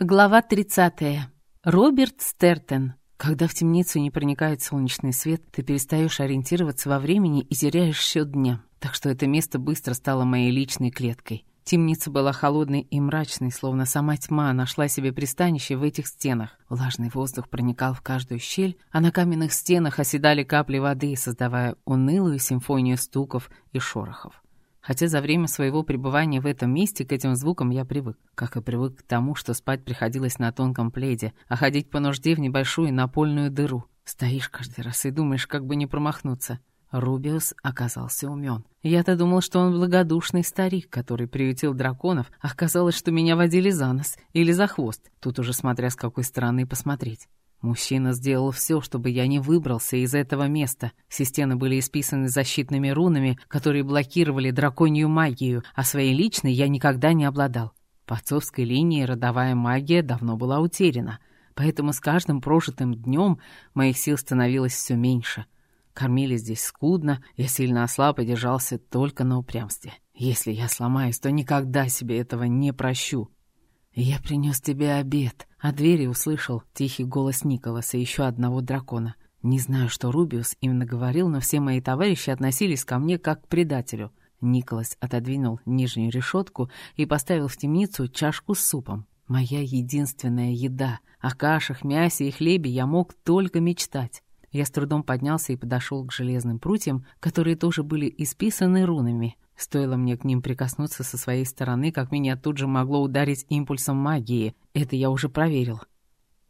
Глава 30. Роберт Стертен. Когда в темницу не проникает солнечный свет, ты перестаешь ориентироваться во времени и теряешь счет дня. Так что это место быстро стало моей личной клеткой. Темница была холодной и мрачной, словно сама тьма нашла себе пристанище в этих стенах. Влажный воздух проникал в каждую щель, а на каменных стенах оседали капли воды, создавая унылую симфонию стуков и шорохов. Хотя за время своего пребывания в этом месте к этим звукам я привык. Как и привык к тому, что спать приходилось на тонком пледе, а ходить по нужде в небольшую напольную дыру. Стоишь каждый раз и думаешь, как бы не промахнуться. Рубиус оказался умен. Я-то думал, что он благодушный старик, который приютил драконов, а оказалось, что меня водили за нос или за хвост. Тут уже смотря с какой стороны посмотреть. Мужчина сделал все, чтобы я не выбрался из этого места. Все стены были исписаны защитными рунами, которые блокировали драконью магию, а своей личной я никогда не обладал. По отцовской линии родовая магия давно была утеряна, поэтому с каждым прожитым днем моих сил становилось все меньше. Кормили здесь скудно, я сильно ослаб и держался только на упрямстве. Если я сломаюсь, то никогда себе этого не прощу. «Я принес тебе обед», а двери услышал тихий голос Николаса, еще одного дракона. Не знаю, что Рубиус именно говорил, но все мои товарищи относились ко мне как к предателю. Николас отодвинул нижнюю решетку и поставил в темницу чашку с супом. Моя единственная еда. О кашах, мясе и хлебе я мог только мечтать. Я с трудом поднялся и подошел к железным прутьям, которые тоже были исписаны рунами. Стоило мне к ним прикоснуться со своей стороны, как меня тут же могло ударить импульсом магии. Это я уже проверил.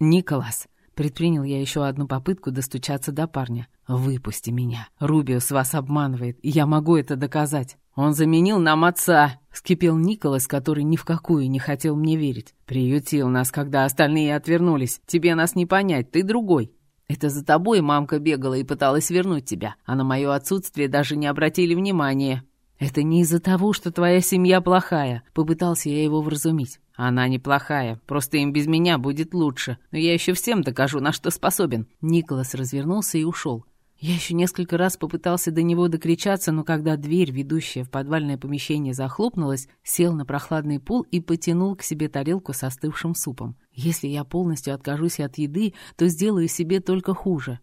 «Николас!» Предпринял я еще одну попытку достучаться до парня. «Выпусти меня. Рубиус вас обманывает, и я могу это доказать». «Он заменил нам отца!» — вскипел Николас, который ни в какую не хотел мне верить. «Приютил нас, когда остальные отвернулись. Тебе нас не понять, ты другой». «Это за тобой мамка бегала и пыталась вернуть тебя, а на мое отсутствие даже не обратили внимания. «Это не из-за того, что твоя семья плохая», — попытался я его вразумить. «Она неплохая, просто им без меня будет лучше, но я еще всем докажу, на что способен». Николас развернулся и ушел. Я еще несколько раз попытался до него докричаться, но когда дверь, ведущая в подвальное помещение, захлопнулась, сел на прохладный пол и потянул к себе тарелку с остывшим супом. Если я полностью откажусь от еды, то сделаю себе только хуже.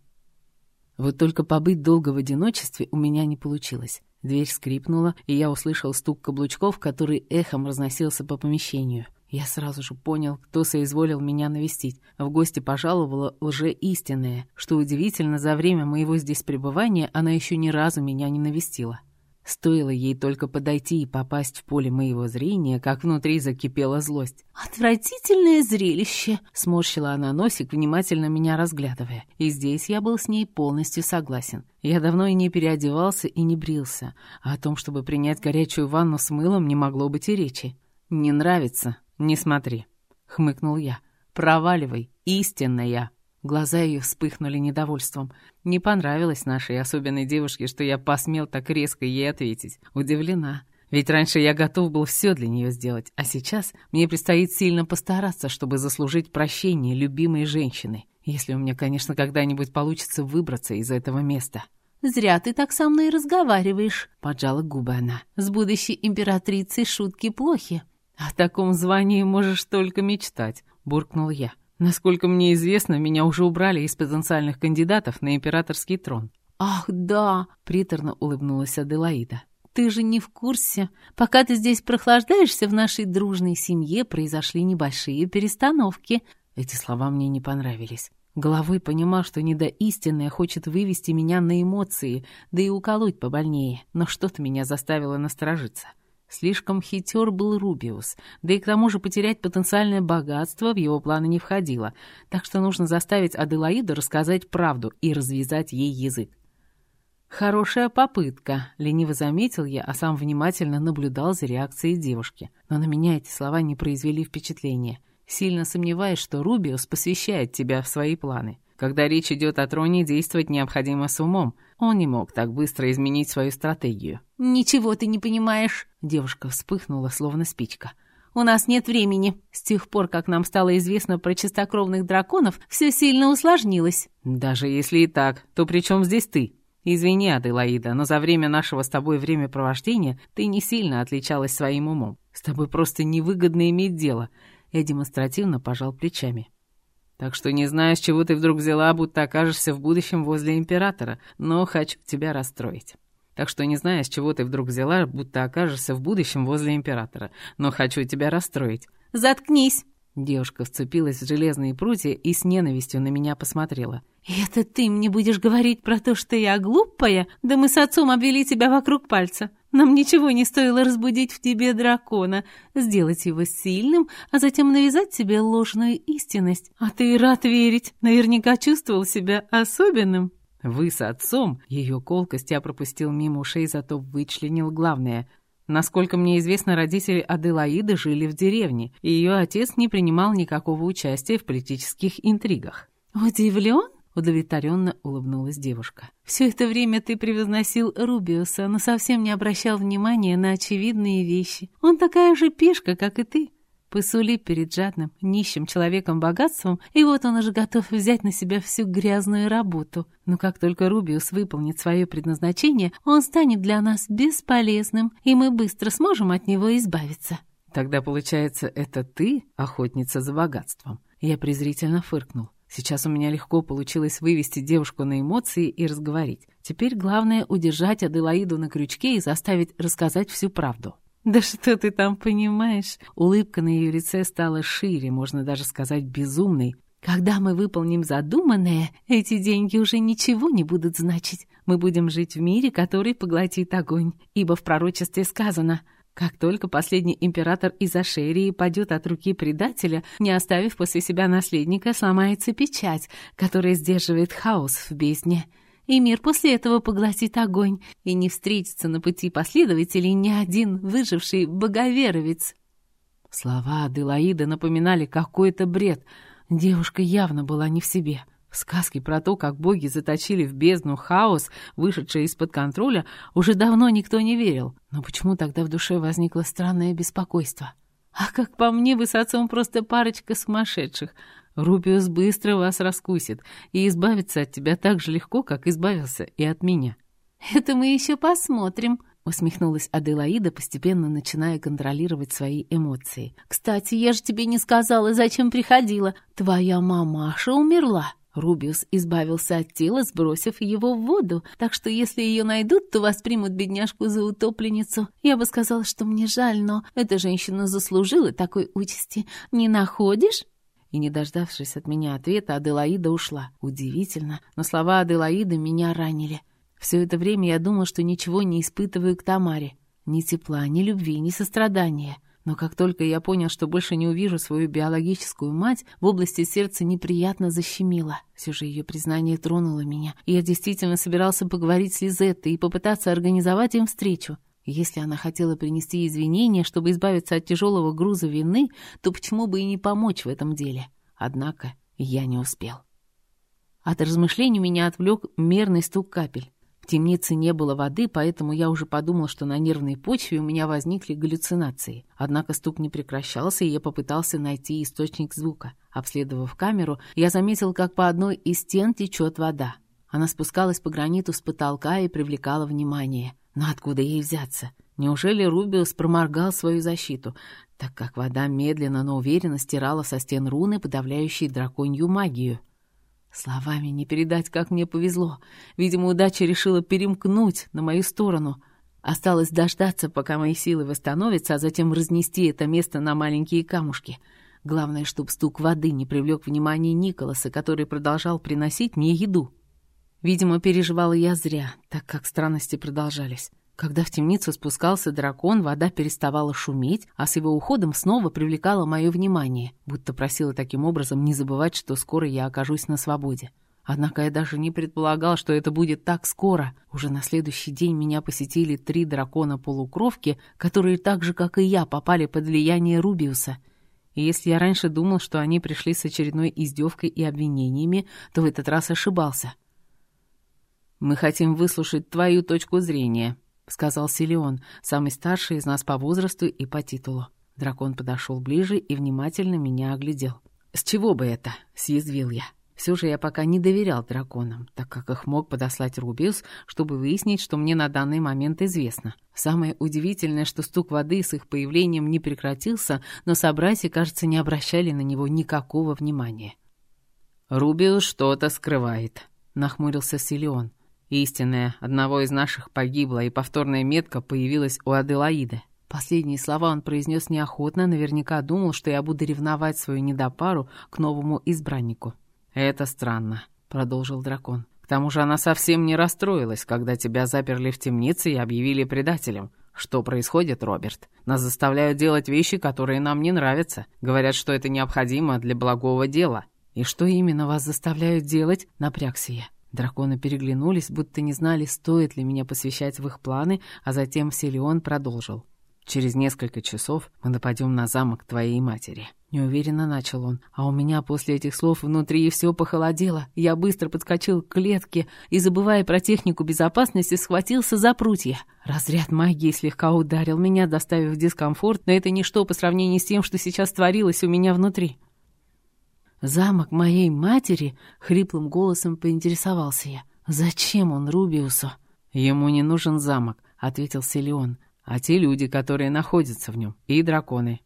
Вот только побыть долго в одиночестве у меня не получилось. Дверь скрипнула, и я услышал стук каблучков, который эхом разносился по помещению. Я сразу же понял, кто соизволил меня навестить. В гости пожаловала лжеистинная. Что удивительно, за время моего здесь пребывания она еще ни разу меня не навестила. Стоило ей только подойти и попасть в поле моего зрения, как внутри закипела злость. «Отвратительное зрелище!» — сморщила она носик, внимательно меня разглядывая. И здесь я был с ней полностью согласен. Я давно и не переодевался, и не брился, а о том, чтобы принять горячую ванну с мылом, не могло быть и речи. «Не нравится? Не смотри», — хмыкнул я. «Проваливай, истинная!» Глаза ее вспыхнули недовольством. Не понравилось нашей особенной девушке, что я посмел так резко ей ответить. Удивлена. Ведь раньше я готов был все для нее сделать, а сейчас мне предстоит сильно постараться, чтобы заслужить прощение любимой женщины. Если у меня, конечно, когда-нибудь получится выбраться из этого места. «Зря ты так со мной разговариваешь», — поджала губы она. «С будущей императрицей шутки плохи». «О таком звании можешь только мечтать», — буркнул я. Насколько мне известно, меня уже убрали из потенциальных кандидатов на императорский трон. «Ах, да!» — приторно улыбнулась Аделаида. «Ты же не в курсе. Пока ты здесь прохлаждаешься, в нашей дружной семье произошли небольшие перестановки». Эти слова мне не понравились. Головой понимал, что недоистинная хочет вывести меня на эмоции, да и уколоть побольнее, но что-то меня заставило насторожиться. Слишком хитер был Рубиус, да и к тому же потерять потенциальное богатство в его планы не входило, так что нужно заставить Аделаиду рассказать правду и развязать ей язык. «Хорошая попытка», — лениво заметил я, а сам внимательно наблюдал за реакцией девушки. Но на меня эти слова не произвели впечатления. Сильно сомневаюсь, что Рубиус посвящает тебя в свои планы. Когда речь идет о троне, действовать необходимо с умом. Он не мог так быстро изменить свою стратегию. «Ничего ты не понимаешь!» Девушка вспыхнула, словно спичка. «У нас нет времени. С тех пор, как нам стало известно про чистокровных драконов, все сильно усложнилось». «Даже если и так, то при чем здесь ты?» «Извини, Аделаида, но за время нашего с тобой времяпровождения ты не сильно отличалась своим умом. С тобой просто невыгодно иметь дело. Я демонстративно пожал плечами. Так что не знаю, с чего ты вдруг взяла, будто окажешься в будущем возле императора, но хочу тебя расстроить. Так что не знаю, с чего ты вдруг взяла, будто окажешься в будущем возле императора, но хочу тебя расстроить. Заткнись!» Девушка вцепилась в железные прутья и с ненавистью на меня посмотрела. «Это ты мне будешь говорить про то, что я глупая? Да мы с отцом обвели тебя вокруг пальца. Нам ничего не стоило разбудить в тебе дракона, сделать его сильным, а затем навязать тебе ложную истинность. А ты рад верить, наверняка чувствовал себя особенным». «Вы с отцом?» Ее колкость я пропустил мимо ушей, зато вычленил главное. Насколько мне известно, родители Аделаиды жили в деревне, и ее отец не принимал никакого участия в политических интригах. «Удивлен?» Удовлетворенно улыбнулась девушка. «Все это время ты превозносил Рубиуса, но совсем не обращал внимания на очевидные вещи. Он такая же пешка, как и ты. Посули перед жадным, нищим человеком богатством, и вот он уже готов взять на себя всю грязную работу. Но как только Рубиус выполнит свое предназначение, он станет для нас бесполезным, и мы быстро сможем от него избавиться». «Тогда, получается, это ты охотница за богатством?» Я презрительно фыркнул. Сейчас у меня легко получилось вывести девушку на эмоции и разговорить. Теперь главное удержать Аделаиду на крючке и заставить рассказать всю правду. «Да что ты там понимаешь?» Улыбка на ее лице стала шире, можно даже сказать безумной. «Когда мы выполним задуманное, эти деньги уже ничего не будут значить. Мы будем жить в мире, который поглотит огонь, ибо в пророчестве сказано — как только последний император из Ашерии падет от руки предателя, не оставив после себя наследника, сломается печать, которая сдерживает хаос в бездне. И мир после этого поглотит огонь, и не встретится на пути последователей ни один выживший боговеровец. Слова Аделаиды напоминали какой-то бред. Девушка явно была не в себе. Сказки про то, как боги заточили в бездну хаос, вышедший из-под контроля, уже давно никто не верил. Но почему тогда в душе возникло странное беспокойство? А как по мне, вы с отцом просто парочка сумасшедших. Рубиус быстро вас раскусит и избавится от тебя так же легко, как избавился и от меня. «Это мы еще посмотрим», — усмехнулась Аделаида, постепенно начиная контролировать свои эмоции. «Кстати, я же тебе не сказала, зачем приходила. Твоя мамаша умерла». Рубиус избавился от тела, сбросив его в воду, так что если ее найдут, то воспримут бедняжку за утопленницу. Я бы сказала, что мне жаль, но эта женщина заслужила такой участи. Не находишь?» И не дождавшись от меня ответа, Аделаида ушла. Удивительно, но слова Аделаиды меня ранили. Все это время я думал, что ничего не испытываю к Тамаре. Ни тепла, ни любви, ни сострадания. Но как только я понял, что больше не увижу свою биологическую мать, в области сердца неприятно защемило. Все же ее признание тронуло меня, и я действительно собирался поговорить с Лизеттой и попытаться организовать им встречу. Если она хотела принести извинения, чтобы избавиться от тяжелого груза вины, то почему бы и не помочь в этом деле? Однако я не успел. От размышлений меня отвлек мерный стук капель. В темнице не было воды, поэтому я уже подумал, что на нервной почве у меня возникли галлюцинации. Однако стук не прекращался, и я попытался найти источник звука. Обследовав камеру, я заметил, как по одной из стен течет вода. Она спускалась по граниту с потолка и привлекала внимание. Но откуда ей взяться? Неужели Рубиус проморгал свою защиту, так как вода медленно, но уверенно стирала со стен руны, подавляющие драконью магию? Словами не передать, как мне повезло. Видимо, удача решила перемкнуть на мою сторону. Осталось дождаться, пока мои силы восстановятся, а затем разнести это место на маленькие камушки. Главное, чтобы стук воды не привлек внимание Николаса, который продолжал приносить мне еду. Видимо, переживала я зря, так как странности продолжались. Когда в темницу спускался дракон, вода переставала шуметь, а с его уходом снова привлекала мое внимание, будто просила таким образом не забывать, что скоро я окажусь на свободе. Однако я даже не предполагал, что это будет так скоро. Уже на следующий день меня посетили три дракона-полукровки, которые так же, как и я, попали под влияние Рубиуса. И если я раньше думал, что они пришли с очередной издевкой и обвинениями, то в этот раз ошибался. «Мы хотим выслушать твою точку зрения», сказал Силион, самый старший из нас по возрасту и по титулу. Дракон подошел ближе и внимательно меня оглядел. «С чего бы это?» — съязвил я. Все же я пока не доверял драконам, так как их мог подослать Рубиус, чтобы выяснить, что мне на данный момент известно. Самое удивительное, что стук воды с их появлением не прекратился, но собратья, кажется, не обращали на него никакого внимания. «Рубиус что-то скрывает», — нахмурился Силион. «Истинная одного из наших погибла, и повторная метка появилась у Аделаиды». Последние слова он произнес неохотно, наверняка думал, что я буду ревновать свою недопару к новому избраннику. «Это странно», — продолжил дракон. «К тому же она совсем не расстроилась, когда тебя заперли в темнице и объявили предателем. Что происходит, Роберт? Нас заставляют делать вещи, которые нам не нравятся. Говорят, что это необходимо для благого дела. «И что именно вас заставляют делать?» — напрягся я. Драконы переглянулись, будто не знали, стоит ли меня посвящать в их планы, а затем Селион продолжил. «Через несколько часов мы нападем на замок твоей матери». Неуверенно начал он, а у меня после этих слов внутри все похолодело. Я быстро подскочил к клетке и, забывая про технику безопасности, схватился за прутья. Разряд магии слегка ударил меня, доставив дискомфорт, но это ничто по сравнению с тем, что сейчас творилось у меня внутри. «Замок моей матери?» — хриплым голосом поинтересовался я. «Зачем он Рубиусу?» «Ему не нужен замок», — ответил Селион, «а те люди, которые находятся в нем, и драконы».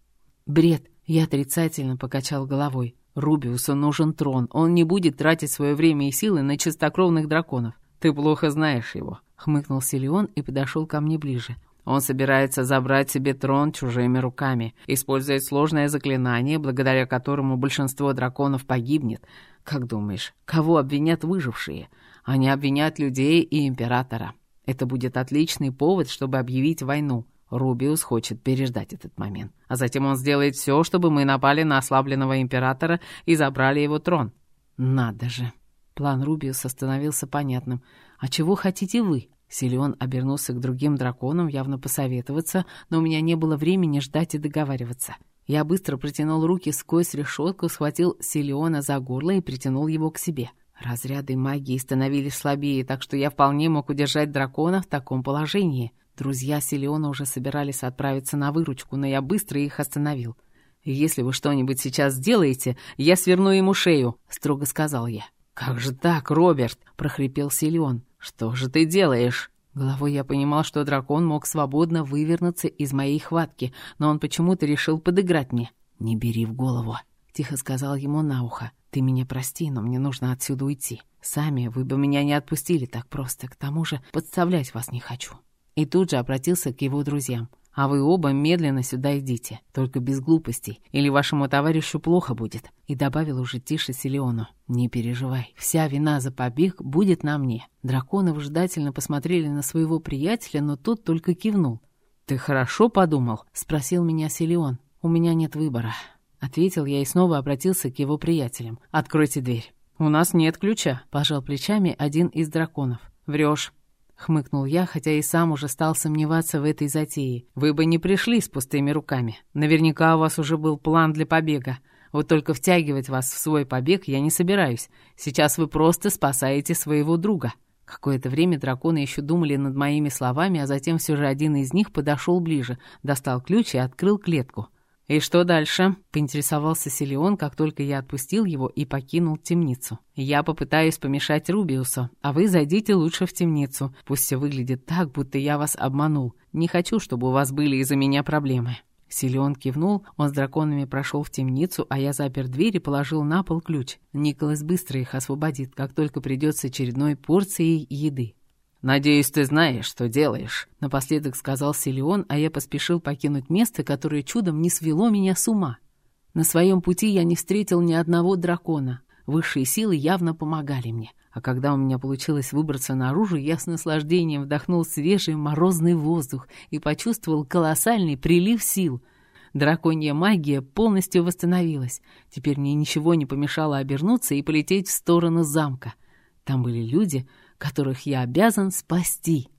«Бред!» — я отрицательно покачал головой. «Рубиусу нужен трон, он не будет тратить свое время и силы на чистокровных драконов. Ты плохо знаешь его», — хмыкнул Селион и подошел ко мне ближе. Он собирается забрать себе трон чужими руками, использует сложное заклинание, благодаря которому большинство драконов погибнет. Как думаешь, кого обвинят выжившие? Они обвинят людей и императора. Это будет отличный повод, чтобы объявить войну. Рубиус хочет переждать этот момент. А затем он сделает все, чтобы мы напали на ослабленного императора и забрали его трон. Надо же. План Рубиуса становился понятным. А чего хотите вы? Силион обернулся к другим драконам, явно посоветоваться, но у меня не было времени ждать и договариваться. Я быстро протянул руки сквозь решетку, схватил Силиона за горло и притянул его к себе. Разряды магии становились слабее, так что я вполне мог удержать дракона в таком положении. Друзья Силиона уже собирались отправиться на выручку, но я быстро их остановил. «Если вы что-нибудь сейчас сделаете, я сверну ему шею», — строго сказал я. «Как же так, Роберт?» — прохрипел Силион. «Что же ты делаешь?» Головой я понимал, что дракон мог свободно вывернуться из моей хватки, но он почему-то решил подыграть мне. «Не бери в голову», — тихо сказал ему на ухо. «Ты меня прости, но мне нужно отсюда уйти. Сами вы бы меня не отпустили так просто, к тому же подставлять вас не хочу». И тут же обратился к его друзьям. А вы оба медленно сюда идите, только без глупостей, или вашему товарищу плохо будет». И добавил уже тише Силиону. «Не переживай, вся вина за побег будет на мне». Драконы выжидательно посмотрели на своего приятеля, но тот только кивнул. «Ты хорошо подумал?» — спросил меня Силион. «У меня нет выбора», — ответил я и снова обратился к его приятелям. «Откройте дверь». «У нас нет ключа», — пожал плечами один из драконов. «Врешь. — хмыкнул я, хотя и сам уже стал сомневаться в этой затее. «Вы бы не пришли с пустыми руками. Наверняка у вас уже был план для побега. Вот только втягивать вас в свой побег я не собираюсь. Сейчас вы просто спасаете своего друга». Какое-то время драконы еще думали над моими словами, а затем все же один из них подошел ближе, достал ключ и открыл клетку. «И что дальше?» — поинтересовался Селион, как только я отпустил его и покинул темницу. «Я попытаюсь помешать Рубиусу, а вы зайдите лучше в темницу. Пусть все выглядит так, будто я вас обманул. Не хочу, чтобы у вас были из-за меня проблемы». Силион кивнул, он с драконами прошел в темницу, а я запер дверь и положил на пол ключ. Николас быстро их освободит, как только придет с очередной порцией еды. «Надеюсь, ты знаешь, что делаешь», — напоследок сказал Силион, а я поспешил покинуть место, которое чудом не свело меня с ума. На своем пути я не встретил ни одного дракона. Высшие силы явно помогали мне. А когда у меня получилось выбраться наружу, я с наслаждением вдохнул свежий морозный воздух и почувствовал колоссальный прилив сил. Драконья магия полностью восстановилась. Теперь мне ничего не помешало обернуться и полететь в сторону замка. Там были люди, которых я обязан спасти.